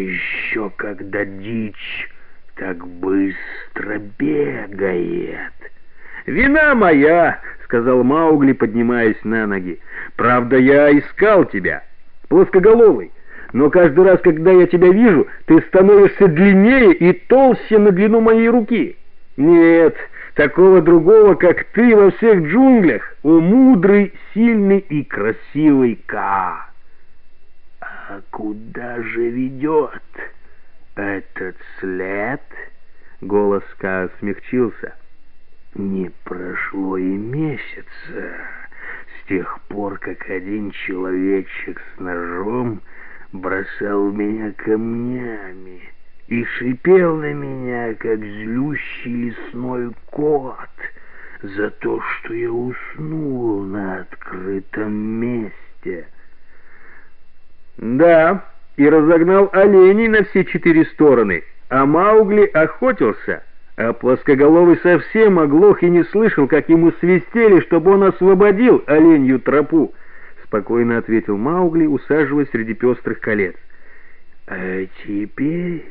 еще когда дичь так быстро бегает. «Вина моя!» — сказал Маугли, поднимаясь на ноги. «Правда, я искал тебя, плоскоголовый, но каждый раз, когда я тебя вижу, ты становишься длиннее и толще на длину моей руки. Нет, такого другого, как ты во всех джунглях, о мудрый, сильный и красивый Ка». «А куда же ведет этот след?» Голос Ка смягчился. Не прошло и месяца с тех пор, как один человечек с ножом бросал меня камнями и шипел на меня, как злющий лесной кот, за то, что я уснул на открытом месте. Да, и разогнал оленей на все четыре стороны, а Маугли охотился — а плоскоголовый совсем оглох и не слышал, как ему свистели, чтобы он освободил оленью тропу, — спокойно ответил Маугли, усаживаясь среди пестрых колец. — А теперь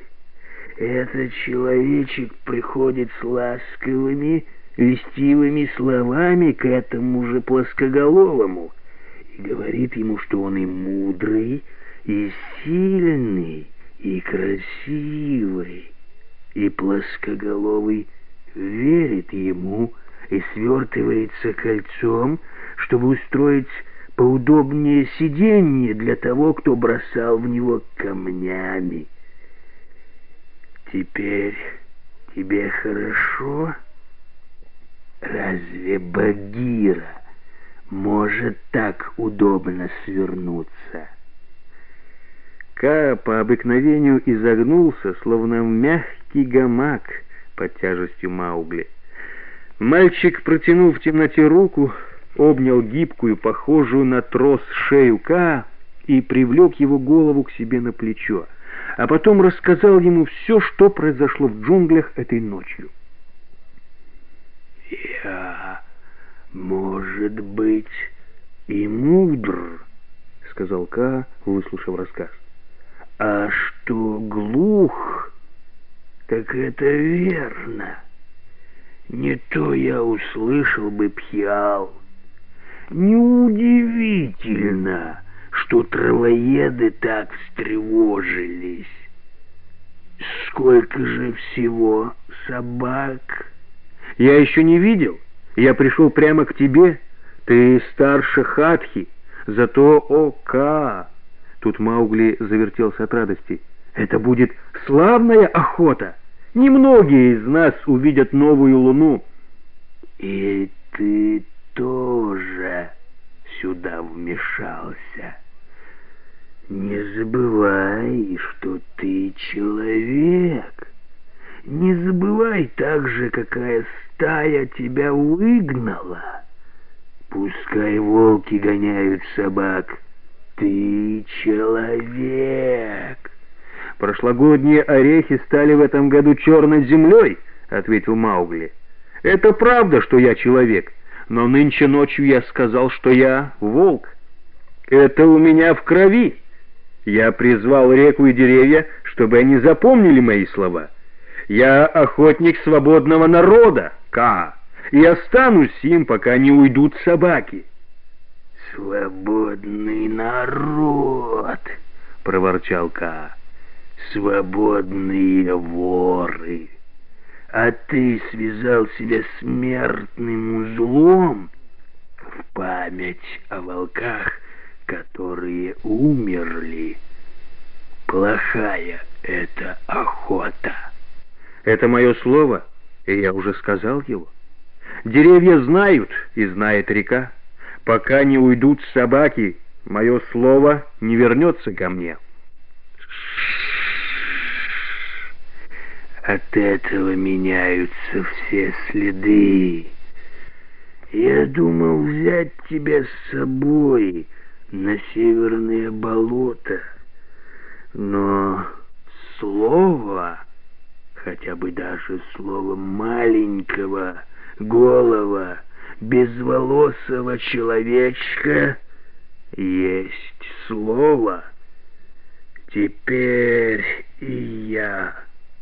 этот человечек приходит с ласковыми, льстивыми словами к этому же плоскоголовому и говорит ему, что он и мудрый, и сильный, и красивый и плоскоголовый верит ему и свертывается кольцом, чтобы устроить поудобнее сиденье для того, кто бросал в него камнями. Теперь тебе хорошо? Разве Багира может так удобно свернуться?» Ка по обыкновению изогнулся, словно мягкий гамак под тяжестью Маугли. Мальчик протянул в темноте руку, обнял гибкую, похожую на трос шею Ка и привлек его голову к себе на плечо, а потом рассказал ему все, что произошло в джунглях этой ночью. «Я, может быть, и мудр», — сказал Ка, выслушав рассказ. А что глух, так это верно. Не то я услышал бы пьял. Неудивительно, что травоеды так встревожились. Сколько же всего собак? Я еще не видел. Я пришел прямо к тебе. Ты старше Хатхи, зато Ока. Тут Маугли завертелся от радости. «Это будет славная охота! Немногие из нас увидят новую луну!» «И ты тоже сюда вмешался. Не забывай, что ты человек. Не забывай также, какая стая тебя выгнала. Пускай волки гоняют собак» ты человек. Прошлогодние орехи стали в этом году черной землей, ответил Маугли. Это правда, что я человек, но нынче ночью я сказал, что я волк. Это у меня в крови. Я призвал реку и деревья, чтобы они запомнили мои слова. Я охотник свободного народа, Ка, и останусь им, пока не уйдут собаки. «Свободный народ!» — проворчал Ка. «Свободные воры! А ты связал себя смертным узлом в память о волках, которые умерли. Плохая это охота!» «Это мое слово, и я уже сказал его. Деревья знают, и знает река. Пока не уйдут собаки, мое слово не вернется ко мне. От этого меняются все следы. Я думал взять тебя с собой на северные болота, но слово, хотя бы даже слово маленького, голова, безволосого человечка есть слово. Теперь и я